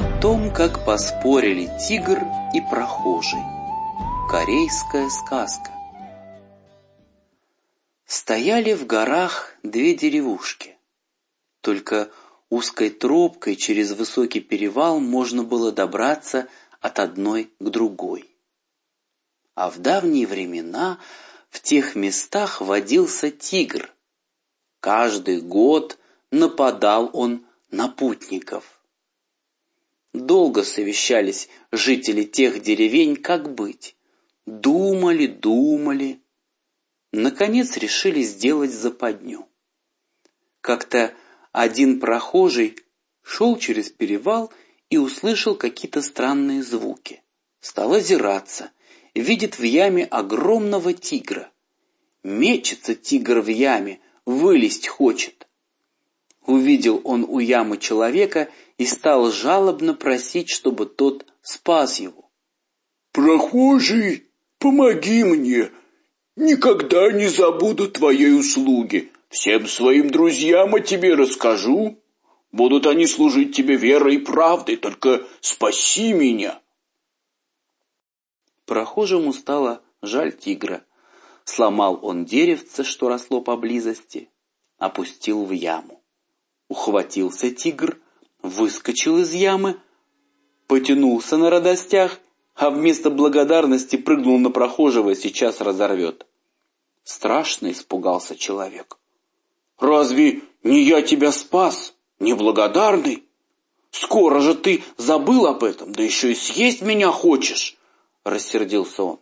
О том, как поспорили тигр и прохожий. Корейская сказка. Стояли в горах две деревушки. Только узкой тропкой через высокий перевал можно было добраться от одной к другой. А в давние времена в тех местах водился тигр. Каждый год нападал он на путников. Долго совещались жители тех деревень, как быть. Думали, думали. Наконец решили сделать западню. Как-то один прохожий шел через перевал и услышал какие-то странные звуки. Стал озираться. Видит в яме огромного тигра. Мечется тигр в яме, вылезть хочет. Увидел он у ямы человека и стал жалобно просить, чтобы тот спас его. «Прохожий, помоги мне! Никогда не забуду твоей услуги. Всем своим друзьям о тебе расскажу. Будут они служить тебе верой и правдой, только спаси меня!» Прохожему стало жаль тигра. Сломал он деревце, что росло поблизости, опустил в яму. Ухватился тигр — выскочил из ямы, потянулся на радостях, а вместо благодарности прыгнул на прохожего, сейчас разорвет. Страшно испугался человек. «Разве не я тебя спас, неблагодарный? Скоро же ты забыл об этом, да еще и съесть меня хочешь!» Рассердился он.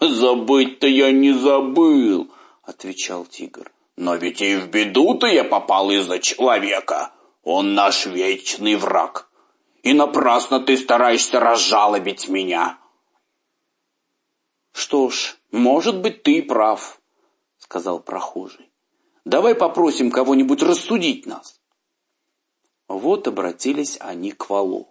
«Забыть-то я не забыл», — отвечал тигр. «Но ведь и в беду-то я попал из-за человека. Он наш вечный враг. И напрасно ты стараешься разжалобить меня. Что ж, может быть, ты прав, сказал прохожий. Давай попросим кого-нибудь рассудить нас. Вот обратились они к валу.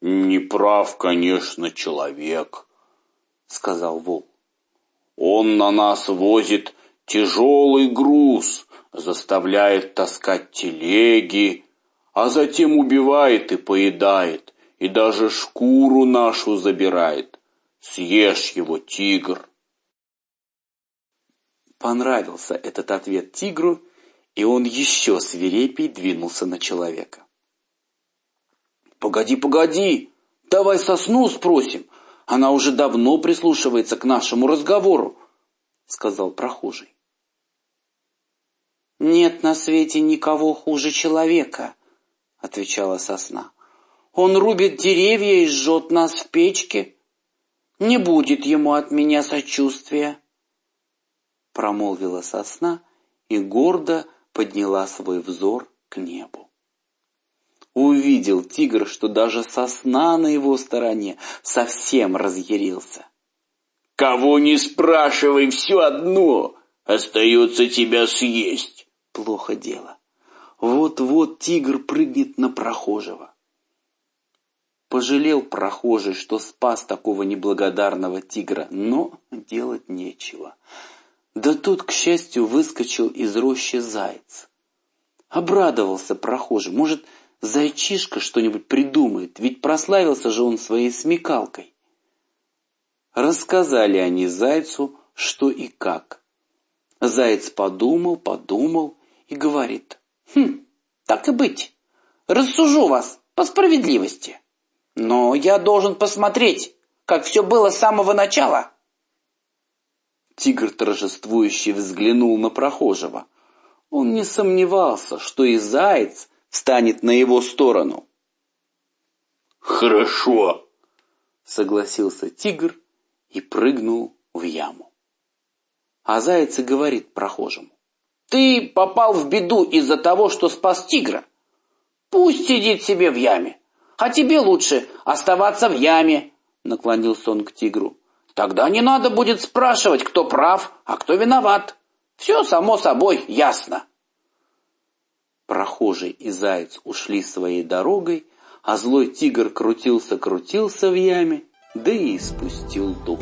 «Не прав, конечно, человек», — сказал вол. «Он на нас возит тяжелый груз, заставляет таскать телеги, а затем убивает и поедает, и даже шкуру нашу забирает. Съешь его, тигр. Понравился этот ответ тигру, и он еще свирепей двинулся на человека. «Погоди, погоди! Давай сосну спросим! Она уже давно прислушивается к нашему разговору!» — сказал прохожий. «Нет на свете никого хуже человека», — отвечала сосна. «Он рубит деревья и жжет нас в печке. Не будет ему от меня сочувствия», — промолвила сосна и гордо подняла свой взор к небу. Увидел тигр, что даже сосна на его стороне совсем разъярился. «Кого не спрашивай, все одно остается тебя съесть!» Плохо дело. Вот-вот тигр прыгнет на прохожего. Пожалел прохожий, что спас такого неблагодарного тигра, но делать нечего. Да тут, к счастью, выскочил из рощи заяц. Обрадовался прохожий. Может, зайчишка что-нибудь придумает, ведь прославился же он своей смекалкой. Рассказали они зайцу, что и как. Заяц подумал, подумал и говорит, «Хм, так и быть, рассужу вас по справедливости, но я должен посмотреть, как все было с самого начала». Тигр торжествующе взглянул на прохожего. Он не сомневался, что и заяц встанет на его сторону. «Хорошо», — согласился тигр и прыгнул в яму. А заяц и говорит прохожему. Ты попал в беду из-за того, что спас тигра. Пусть сидит себе в яме. А тебе лучше оставаться в яме, наклонился он к тигру. Тогда не надо будет спрашивать, кто прав, а кто виноват. Все само собой ясно. Прохожий и заяц ушли своей дорогой, а злой тигр крутился-крутился в яме, да и испустил дух.